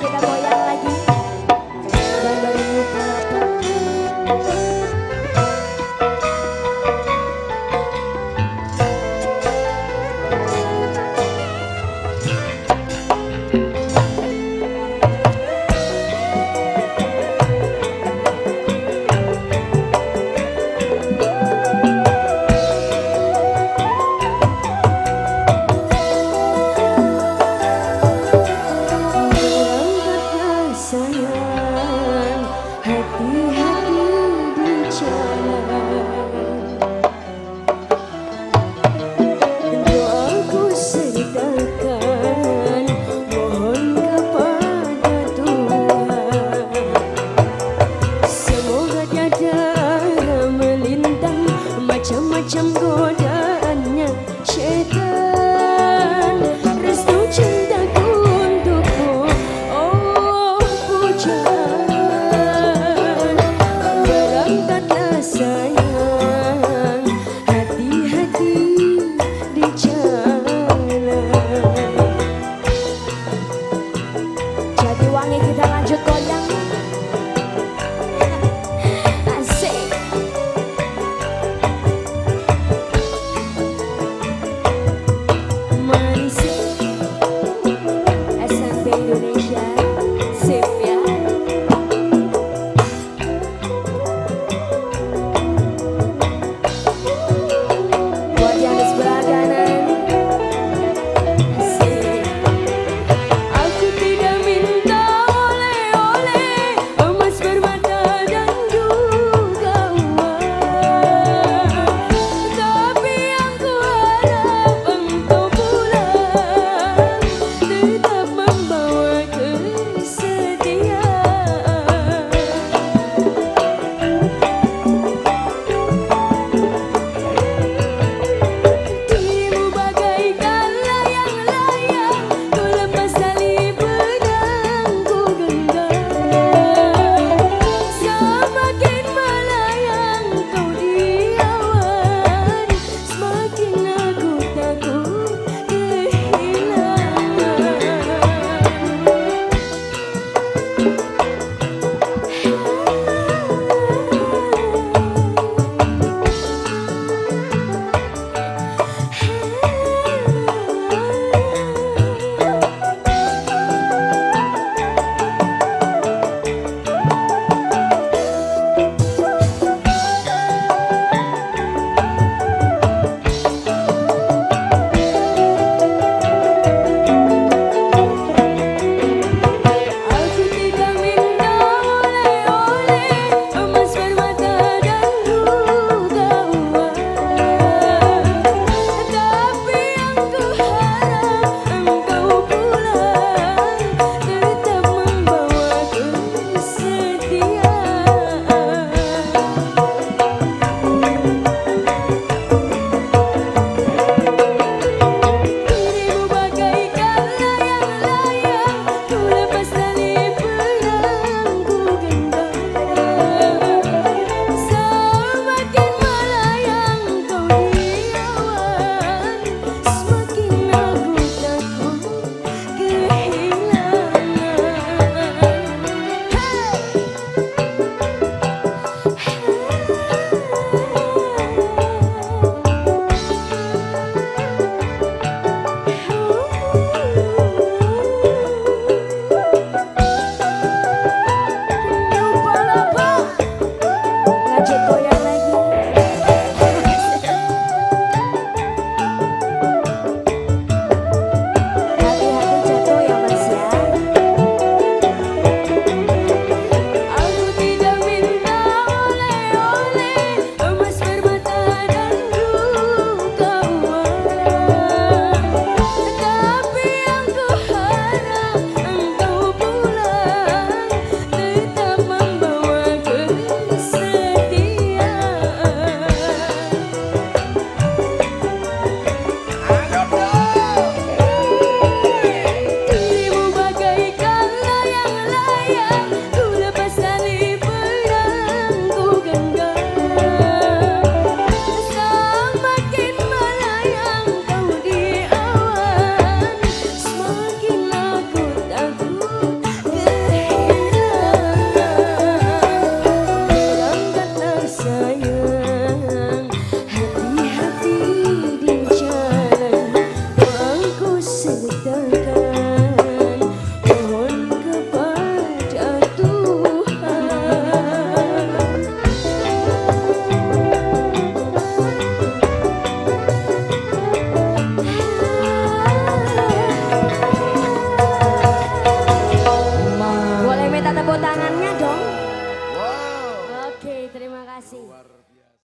Kita. ulangi kita lanjut goyang.